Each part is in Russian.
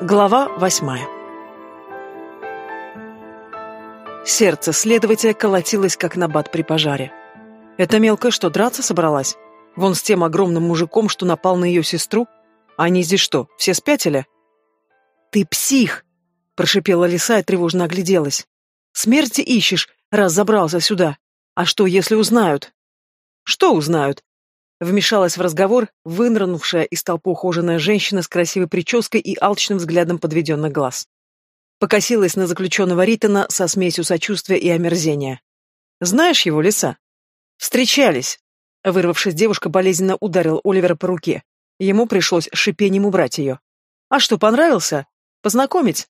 Глава восьмая Сердце следователя колотилось, как набат при пожаре. Эта мелкая что, драться собралась? Вон с тем огромным мужиком, что напал на ее сестру? А они здесь что, все спятили? «Ты псих!» — прошипела лиса и тревожно огляделась. «Смерти ищешь, раз забрался сюда. А что, если узнают?» «Что узнают?» Вмешалась в разговор вынырнувшая из толпы ухоженная женщина с красивой прической и алчным взглядом подведенных глаз. Покосилась на заключенного Ритона со смесью сочувствия и омерзения. «Знаешь его, лиса?» «Встречались!» Вырвавшись, девушка болезненно ударила Оливера по руке. Ему пришлось шипением убрать ее. «А что, понравился? Познакомить?»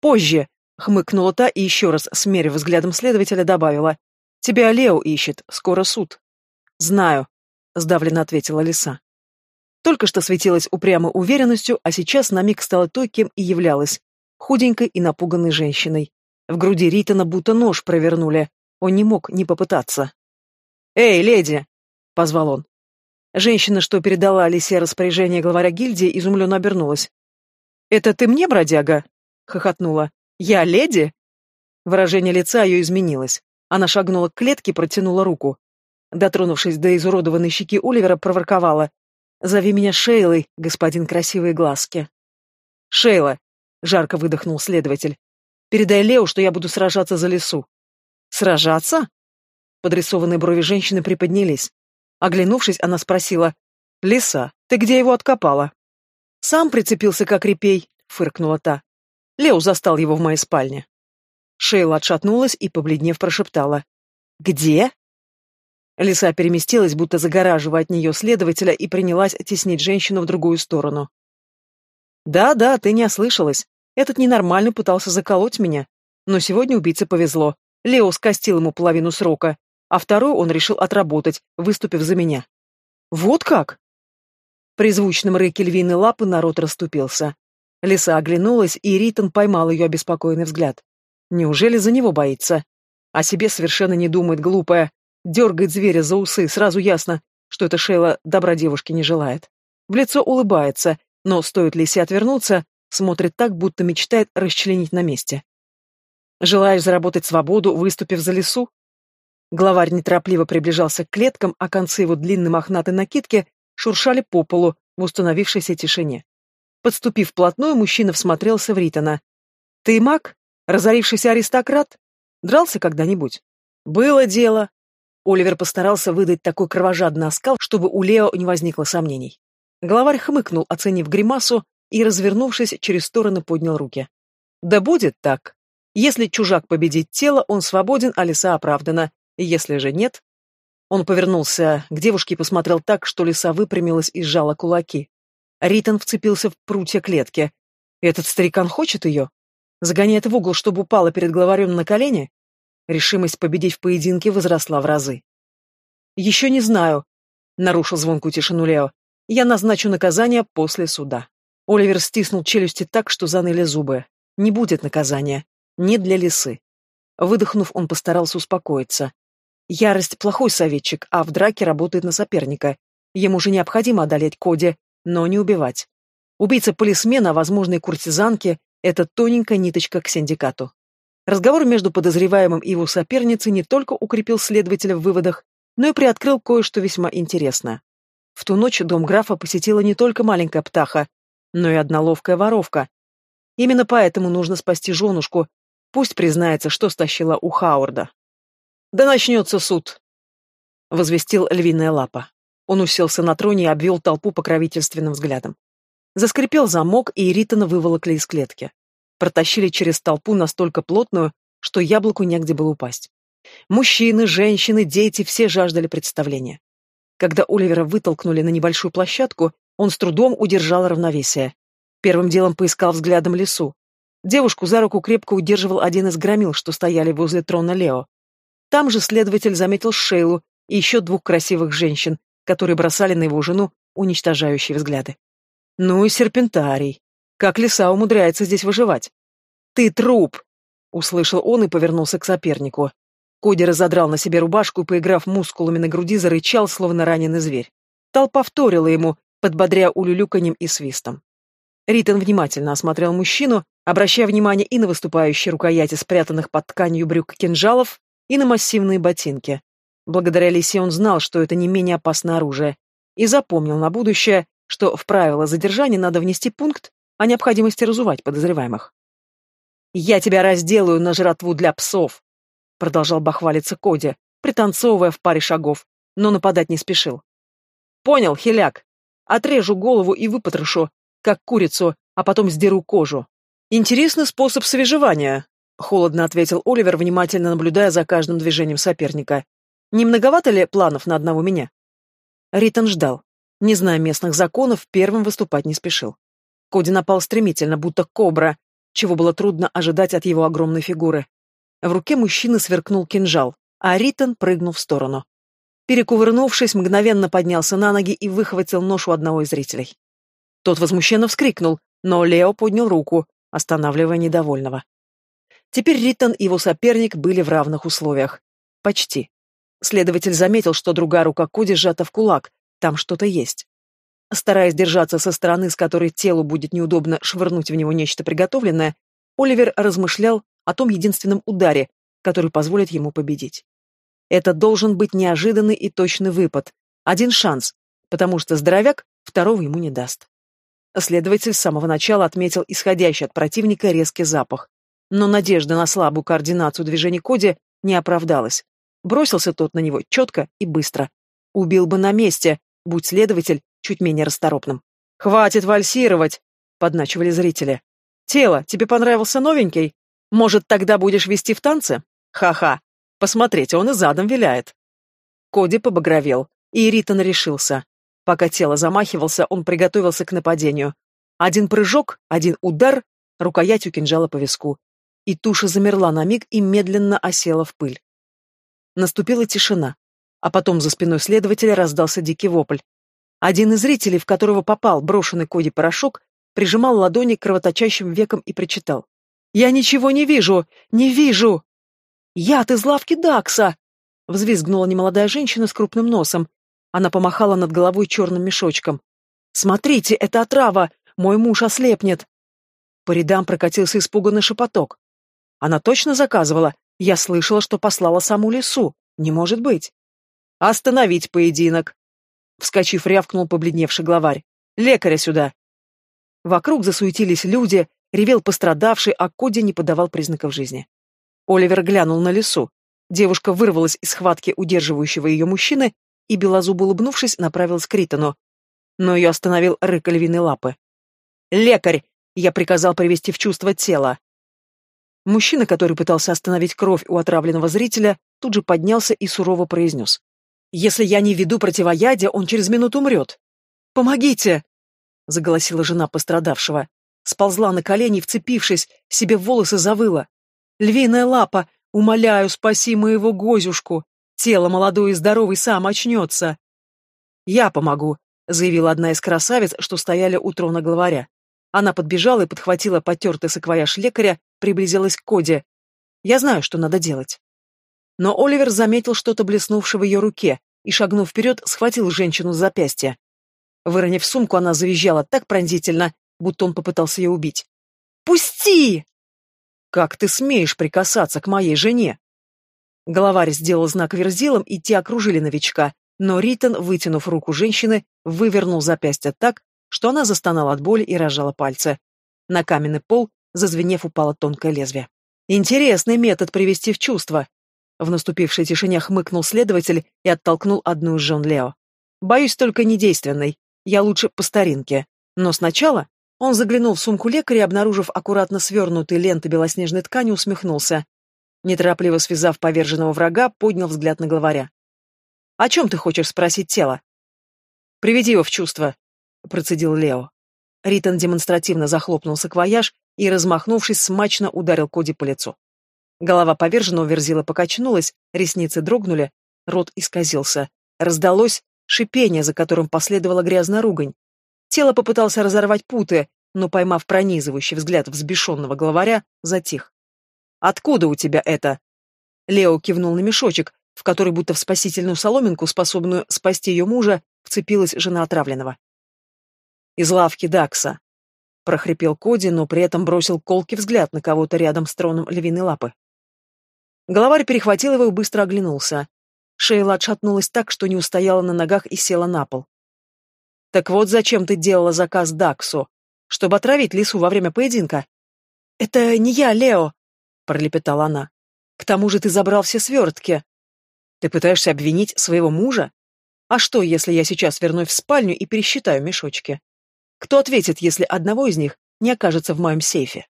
«Позже!» — хмыкнула та и еще раз, смерив взглядом следователя, добавила. «Тебя Лео ищет, скоро суд». «Знаю», сдавленно ответила лиса. Только что светилась упрямой уверенностью, а сейчас на миг стала той, кем и являлась, худенькой и напуганной женщиной. В груди Ритана будто нож провернули. Он не мог не попытаться. «Эй, леди!» — позвал он. Женщина, что передала Лисе распоряжение главаря гильдии, изумленно обернулась. «Это ты мне, бродяга?» — хохотнула. «Я леди?» Выражение лица ее изменилось. Она шагнула к клетке и протянула руку. Дотронувшись до изуродованной щеки Оливера, проворковала. «Зови меня Шейлой, господин красивые глазки». «Шейла», — жарко выдохнул следователь, — «передай Лео, что я буду сражаться за лесу». «Сражаться?» Подрисованные брови женщины приподнялись. Оглянувшись, она спросила. «Лиса, ты где его откопала?» «Сам прицепился, как репей», — фыркнула та. Лео застал его в моей спальне. Шейла отшатнулась и, побледнев, прошептала. «Где?» Лиса переместилась, будто загораживая от нее следователя, и принялась теснить женщину в другую сторону. «Да-да, ты не ослышалась. Этот ненормальный пытался заколоть меня. Но сегодня убийце повезло. Лео скостил ему половину срока, а вторую он решил отработать, выступив за меня». «Вот как?» При звучном рыке львиной лапы народ расступился. Лиса оглянулась, и Ритон поймал ее обеспокоенный взгляд. Неужели за него боится? О себе совершенно не думает глупая, Дергает зверя за усы, сразу ясно, что эта Шейла добра девушке не желает. В лицо улыбается, но стоит Лисе отвернуться, смотрит так, будто мечтает расчленить на месте. Желаешь заработать свободу, выступив за лесу? Главарь неторопливо приближался к клеткам, а концы его длинной мохнатой накидки шуршали по полу в установившейся тишине. Подступив вплотную, мужчина всмотрелся в Ритона. «Ты маг? Разорившийся аристократ? Дрался когда-нибудь?» «Было дело», Оливер постарался выдать такой кровожадный оскал, чтобы у Лео не возникло сомнений. Главарь хмыкнул, оценив гримасу, и, развернувшись, через стороны поднял руки. «Да будет так. Если чужак победит тело, он свободен, а лиса оправдана. Если же нет...» Он повернулся к девушке и посмотрел так, что лиса выпрямилась и сжала кулаки. Ритон вцепился в прутья клетки. «Этот старикан хочет ее? Загоняет в угол, чтобы упала перед главарем на колени? Решимость победить в поединке возросла в разы. «Еще не знаю», — нарушил звонкую тишину Лео. «Я назначу наказание после суда». Оливер стиснул челюсти так, что заныли зубы. «Не будет наказания. Не для лисы». Выдохнув, он постарался успокоиться. Ярость — плохой советчик, а в драке работает на соперника. Ему же необходимо одолеть Коди, но не убивать. Убийца полисмена, а возможно и куртизанки — это тоненькая ниточка к синдикату. Разговор между подозреваемым и его соперницей не только укрепил следователя в выводах, но и приоткрыл кое-что весьма интересное. В ту ночь дом графа посетила не только маленькая птаха, но и одна ловкая воровка. Именно поэтому нужно спасти женушку, пусть признается, что стащила у Хауарда. «Да начнется суд!» — возвестил львиная лапа. Он уселся на троне и обвел толпу покровительственным взглядом. Заскрипел замок, и Иритана выволокли из клетки протащили через толпу настолько плотную, что яблоку негде было упасть. Мужчины, женщины, дети все жаждали представления. Когда Оливера вытолкнули на небольшую площадку, он с трудом удержал равновесие. Первым делом поискал взглядом лесу. Девушку за руку крепко удерживал один из громил, что стояли возле трона Лео. Там же следователь заметил Шейлу и еще двух красивых женщин, которые бросали на его жену уничтожающие взгляды. Ну и серпентарий. Как лиса умудряется здесь выживать? «Ты труп!» — услышал он и повернулся к сопернику. Коди разодрал на себе рубашку и, поиграв мускулами на груди, зарычал, словно раненый зверь. Толпа вторила ему, подбодря улюлюканьем и свистом. Ритон внимательно осмотрел мужчину, обращая внимание и на выступающие рукояти спрятанных под тканью брюк кинжалов, и на массивные ботинки. Благодаря Лисе он знал, что это не менее опасное оружие, и запомнил на будущее, что в правила задержания надо внести пункт о необходимости разувать подозреваемых. «Я тебя разделаю на жратву для псов», — продолжал бахвалиться Коди, пританцовывая в паре шагов, но нападать не спешил. «Понял, хиляк. Отрежу голову и выпотрошу, как курицу, а потом сдеру кожу. Интересный способ свежевания, холодно ответил Оливер, внимательно наблюдая за каждым движением соперника. Не многовато ли планов на одного меня? Ритон ждал. Не зная местных законов, первым выступать не спешил. Коди напал стремительно, будто кобра, чего было трудно ожидать от его огромной фигуры. В руке мужчины сверкнул кинжал, а Ритон прыгнул в сторону. Перекувырнувшись, мгновенно поднялся на ноги и выхватил нож у одного из зрителей. Тот возмущенно вскрикнул, но Лео поднял руку, останавливая недовольного. Теперь Риттон и его соперник были в равных условиях. Почти. Следователь заметил, что другая рука Коди сжата в кулак, там что-то есть. Стараясь держаться со стороны, с которой телу будет неудобно швырнуть в него нечто приготовленное, Оливер размышлял о том единственном ударе, который позволит ему победить. Это должен быть неожиданный и точный выпад, один шанс, потому что здоровяк второго ему не даст. Следователь с самого начала отметил исходящий от противника резкий запах. Но надежда на слабую координацию движений Коди не оправдалась. Бросился тот на него четко и быстро. Убил бы на месте, будь следователь чуть менее расторопным. «Хватит вальсировать!» — подначивали зрители. «Тело, тебе понравился новенький? Может, тогда будешь вести в танце? Ха-ха! Посмотрите, он и задом виляет!» Коди побагровел, и Ритон решился. Пока тело замахивался, он приготовился к нападению. Один прыжок, один удар, рукоятью кинжала по виску. И туша замерла на миг и медленно осела в пыль. Наступила тишина, а потом за спиной следователя раздался дикий вопль. Один из зрителей, в которого попал брошенный Коди порошок, прижимал ладони к кровоточащим векам и прочитал. «Я ничего не вижу! Не вижу!» «Яд из лавки Дакса!» — взвизгнула немолодая женщина с крупным носом, она помахала над головой черным мешочком. «Смотрите, это отрава! Мой муж ослепнет!» По рядам прокатился испуганный шепоток. Она точно заказывала. Я слышала, что послала саму лесу. Не может быть. «Остановить поединок!» Вскочив, рявкнул побледневший главарь. «Лекаря сюда!» Вокруг засуетились люди, ревел пострадавший, а Коди не подавал признаков жизни. Оливер глянул на лесу. Девушка вырвалась из схватки удерживающего ее мужчины и, белозуб улыбнувшись, направилась к Ритону. Но ее остановил рык львиной лапы. «Лекарь!» — я приказал привести в чувство тело. Мужчина, который пытался остановить кровь у отравленного зрителя, тут же поднялся и сурово произнес. «Если я не веду противоядия, он через минуту умрет». «Помогите!» — заголосила жена пострадавшего. Сползла на колени, вцепившись, себе в волосы завыла. «Львиная лапа! Умоляю, спаси моего Гозюшку!» Тело молодое и здоровый сам очнется. Я помогу, заявила одна из красавиц, что стояли у трона главаря. Она подбежала и подхватила потертый саквояж лекаря, приблизилась к Коде. Я знаю, что надо делать. Но Оливер заметил что-то блеснувшее в ее руке и, шагнув вперед, схватил женщину за запястье. Выронив сумку, она завизжала так пронзительно, будто он попытался ее убить. «Пусти!» «Как ты смеешь прикасаться к моей жене?» Главарь сделал знак верзилам, и те окружили новичка, но Ритон, вытянув руку женщины, вывернул запястье так, что она застонала от боли и разжала пальцы. На каменный пол, зазвенев, упало тонкое лезвие. «Интересный метод привести в чувство!» В наступившей тишине хмыкнул следователь и оттолкнул одну из жен Лео. «Боюсь, только недейственной. Я лучше по старинке. Но сначала...» Он заглянул в сумку лекаря и, обнаружив аккуратно свернутые ленты белоснежной ткани, усмехнулся. Неторопливо связав поверженного врага, поднял взгляд на главаря. «О чем ты хочешь спросить тело?» «Приведи его в чувство», — процедил Лео. Ритон демонстративно захлопнул саквояж и, размахнувшись, смачно ударил Коди по лицу. Голова поверженного верзила покачнулась, ресницы дрогнули, рот исказился. Раздалось шипение, за которым последовала грязная ругань. Тело попытался разорвать путы, но, поймав пронизывающий взгляд взбешенного главаря, затих. Откуда у тебя это?» Лео кивнул на мешочек, в который будто в спасительную соломинку, способную спасти ее мужа, вцепилась жена отравленного. «Из лавки Дакса», прохрипел Коди, но при этом бросил колкий взгляд на кого-то рядом с троном львиной лапы. Головарь перехватил его и быстро оглянулся. Шейла отшатнулась так, что не устояла на ногах и села на пол. «Так вот зачем ты делала заказ Даксу? Чтобы отравить лису во время поединка?» «Это не я, Лео!» — пролепетала она. «К тому же ты забрал все свертки. Ты пытаешься обвинить своего мужа? А что, если я сейчас вернусь в спальню и пересчитаю мешочки? Кто ответит, если одного из них не окажется в моем сейфе?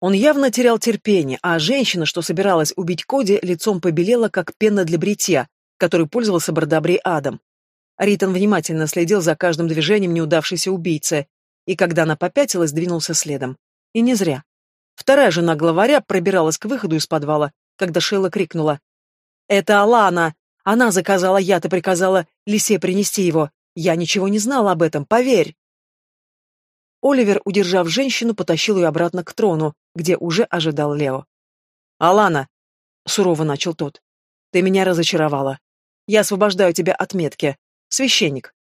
Он явно терял терпение, а женщина, что собиралась убить Коди, лицом побелела, как пена для бритья, которой пользовался Бардабрей Адам. Ритон внимательно следил за каждым движением неудавшейся убийцы, и когда она попятилась, двинулся следом. И не зря. Вторая жена главаря пробиралась к выходу из подвала, когда Шейла крикнула. «Это Алана! Она заказала яд и приказала Лисе принести его. Я ничего не знала об этом, поверь!» Оливер, удержав женщину, потащил ее обратно к трону, где уже ожидал Лео. «Алана!» — сурово начал тот. «Ты меня разочаровала. Я освобождаю тебя от метки. Священник».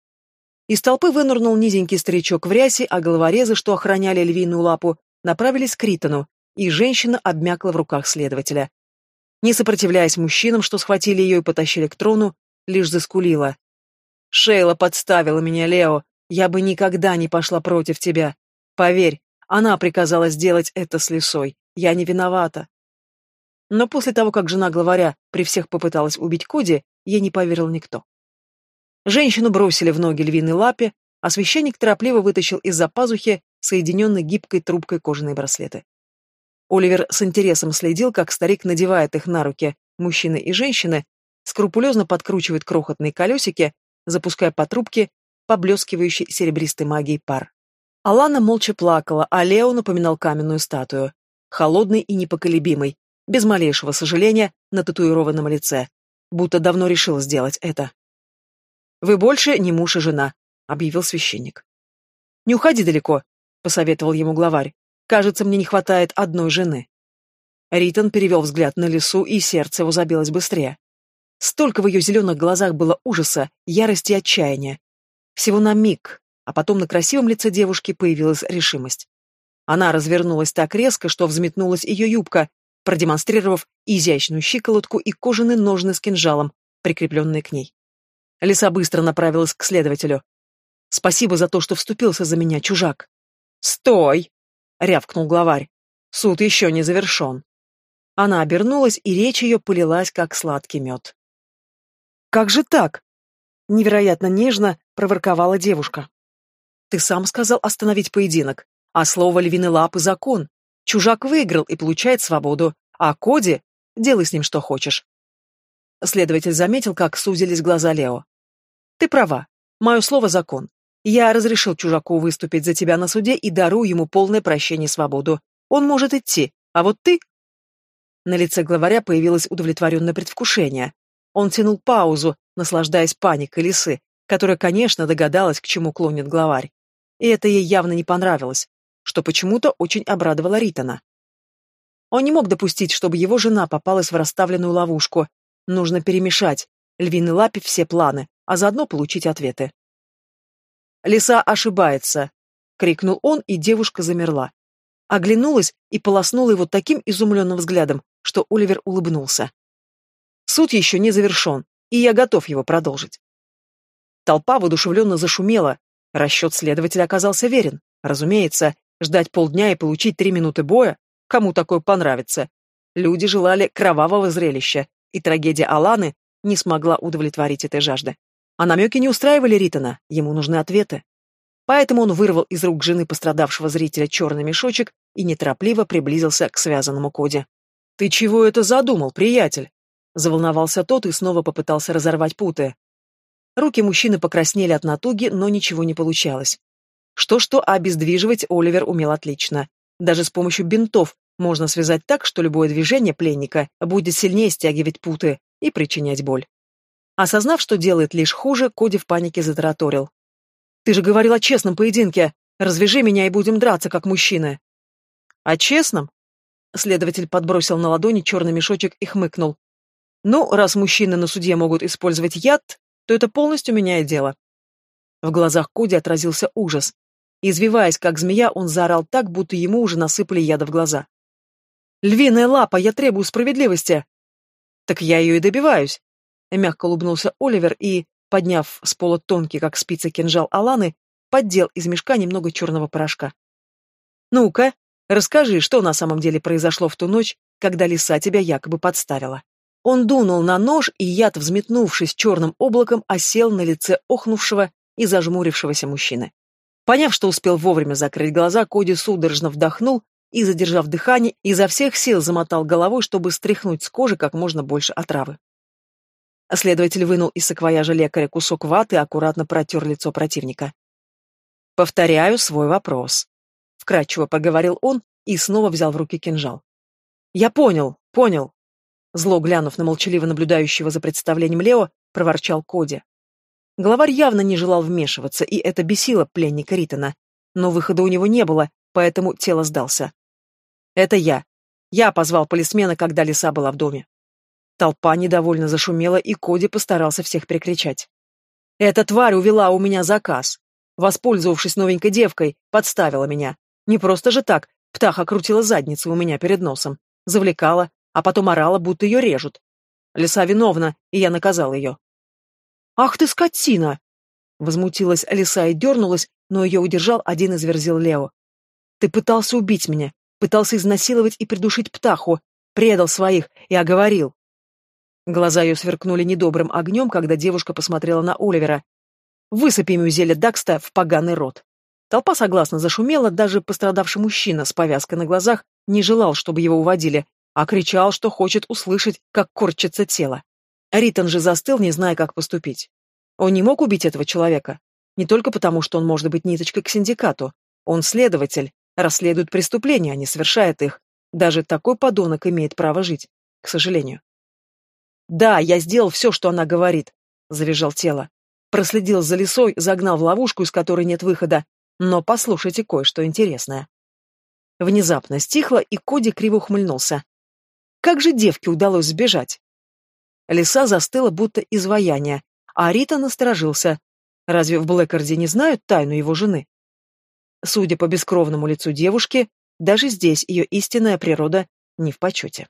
Из толпы вынырнул низенький старичок в рясе, а головорезы, что охраняли львиную лапу, направились к Ритону, и женщина обмякла в руках следователя. Не сопротивляясь мужчинам, что схватили ее и потащили к трону, лишь заскулила. «Шейла подставила меня, Лео. Я бы никогда не пошла против тебя. Поверь, она приказала сделать это с лисой. Я не виновата. Но после того, как жена главаря при всех попыталась убить Коди, ей не поверил никто. Женщину бросили в ноги львиной лапе, а священник торопливо вытащил из-за пазухи соединенной гибкой трубкой кожаные браслеты. Оливер с интересом следил, как старик надевает их на руки, мужчины и женщины, скрупулезно подкручивает крохотные колесики, запуская по трубке поблескивающий серебристой магией пар. Алана молча плакала, а Лео напоминал каменную статую. Холодный и непоколебимый, без малейшего сожаления на татуированном лице. Будто давно решил сделать это. «Вы больше не муж и жена», — объявил священник. «Не уходи далеко», — посоветовал ему главарь. «Кажется, мне не хватает одной жены». Ритон перевел взгляд на лесу, и сердце его забилось быстрее. Столько в ее зеленых глазах было ужаса, ярости и отчаяния. Всего на миг, а потом на красивом лице девушки появилась решимость. Она развернулась так резко, что взметнулась ее юбка, продемонстрировав изящную щиколотку и кожаные ножны с кинжалом, прикрепленные к ней. Лиса быстро направилась к следователю. «Спасибо за то, что вступился за меня, чужак». «Стой!» — рявкнул главарь. «Суд еще не завершен». Она обернулась, и речь ее полилась, как сладкий мед. «Как же так?» Невероятно нежно проворковала девушка. «Ты сам сказал остановить поединок, а слово львиной лапы — закон. Чужак выиграл и получает свободу, а Коди — делай с ним что хочешь». Следователь заметил, как сузились глаза Лео. «Ты права. Мое слово — закон. Я разрешил чужаку выступить за тебя на суде и дарую ему полное прощение и свободу. Он может идти, а вот ты...» На лице главаря появилось удовлетворенное предвкушение. Он тянул паузу, наслаждаясь паникой лисы, которая, конечно, догадалась, к чему клонит главарь. И это ей явно не понравилось, что почему-то очень обрадовало Ритана. Он не мог допустить, чтобы его жена попалась в расставленную ловушку. Нужно перемешать львиной лапе все планы, а заодно получить ответы. «Лиса ошибается!» — крикнул он, и девушка замерла. Оглянулась и полоснула его таким изумленным взглядом, что Оливер улыбнулся. Суд еще не завершен, и я готов его продолжить. Толпа воодушевленно зашумела. Расчет следователя оказался верен. Разумеется, ждать полдня и получить три минуты боя, кому такое понравится. Люди желали кровавого зрелища, и трагедия Аланы не смогла удовлетворить этой жажды. А намеки не устраивали Ритона, ему нужны ответы. Поэтому он вырвал из рук жены пострадавшего зрителя черный мешочек и неторопливо приблизился к связанному коде. «Ты чего это задумал, приятель?» Заволновался тот и снова попытался разорвать путы. Руки мужчины покраснели от натуги, но ничего не получалось. Что-что, а обездвиживать Оливер умел отлично. Даже с помощью бинтов можно связать так, что любое движение пленника будет сильнее стягивать путы и причинять боль. Осознав, что делает лишь хуже, Коди в панике затараторил. «Ты же говорил о честном поединке! Развяжи меня и будем драться, как мужчины!» «О честном?» Следователь подбросил на ладони черный мешочек и хмыкнул. Ну, раз мужчины на суде могут использовать яд, то это полностью меняет дело. В глазах Коди отразился ужас. Извиваясь, как змея, он заорал так, будто ему уже насыпали яда в глаза. «Львиная лапа, я требую справедливости!» «Так я ее и добиваюсь!» Мягко улыбнулся Оливер и, подняв с пола тонкий, как спица кинжал Аланы, поддел из мешка немного черного порошка. «Ну-ка, расскажи, что на самом деле произошло в ту ночь, когда лиса тебя якобы подставила?» Он дунул на нож, и яд, взметнувшись черным облаком, осел на лице охнувшего и зажмурившегося мужчины. Поняв, что успел вовремя закрыть глаза, Коди судорожно вдохнул и, задержав дыхание, изо всех сил замотал головой, чтобы стряхнуть с кожи как можно больше отравы. Следователь вынул из саквояжа лекаря кусок ваты и аккуратно протер лицо противника. «Повторяю свой вопрос», — вкратчиво поговорил он и снова взял в руки кинжал. «Я понял, понял», — зло глянув на молчаливо наблюдающего за представлением Лео, проворчал Коди. Главарь явно не желал вмешиваться, и это бесило пленника Ритона. Но выхода у него не было, поэтому тело сдался. «Это я. Я позвал полисмена, когда лиса была в доме». Толпа недовольно зашумела, и Коди постарался всех перекричать. «Эта тварь увела у меня заказ. Воспользовавшись новенькой девкой, подставила меня. Не просто же так, птаха крутила задницу у меня перед носом. Завлекала, а потом орала, будто ее режут. Лиса виновна, и я наказал ее. «Ах ты, скотина!» Возмутилась лиса и дернулась, но ее удержал один из верзил Лео. «Ты пытался убить меня, пытался изнасиловать и придушить птаху, предал своих и оговорил». Глаза ее сверкнули недобрым огнем, когда девушка посмотрела на Оливера, Высыпи ему зелье Дакста в поганый рот. Толпа согласно зашумела, даже пострадавший мужчина с повязкой на глазах не желал, чтобы его уводили, а кричал, что хочет услышать, как корчится тело. Ритон же застыл, не зная, как поступить. Он не мог убить этого человека. Не только потому, что он может быть ниточкой к синдикату. Он следователь, расследует преступления, а не совершает их. Даже такой подонок имеет право жить, к сожалению. «Да, я сделал все, что она говорит», — завизжал тело. Проследил за лесой, загнал в ловушку, из которой нет выхода. Но послушайте кое-что интересное. Внезапно стихло, и Коди криво ухмыльнулся. Как же девке удалось сбежать? Лиса застыла, будто изваяние, а Рита насторожился. Разве в Блэкарде не знают тайну его жены? Судя по бескровному лицу девушки, даже здесь ее истинная природа не в почете.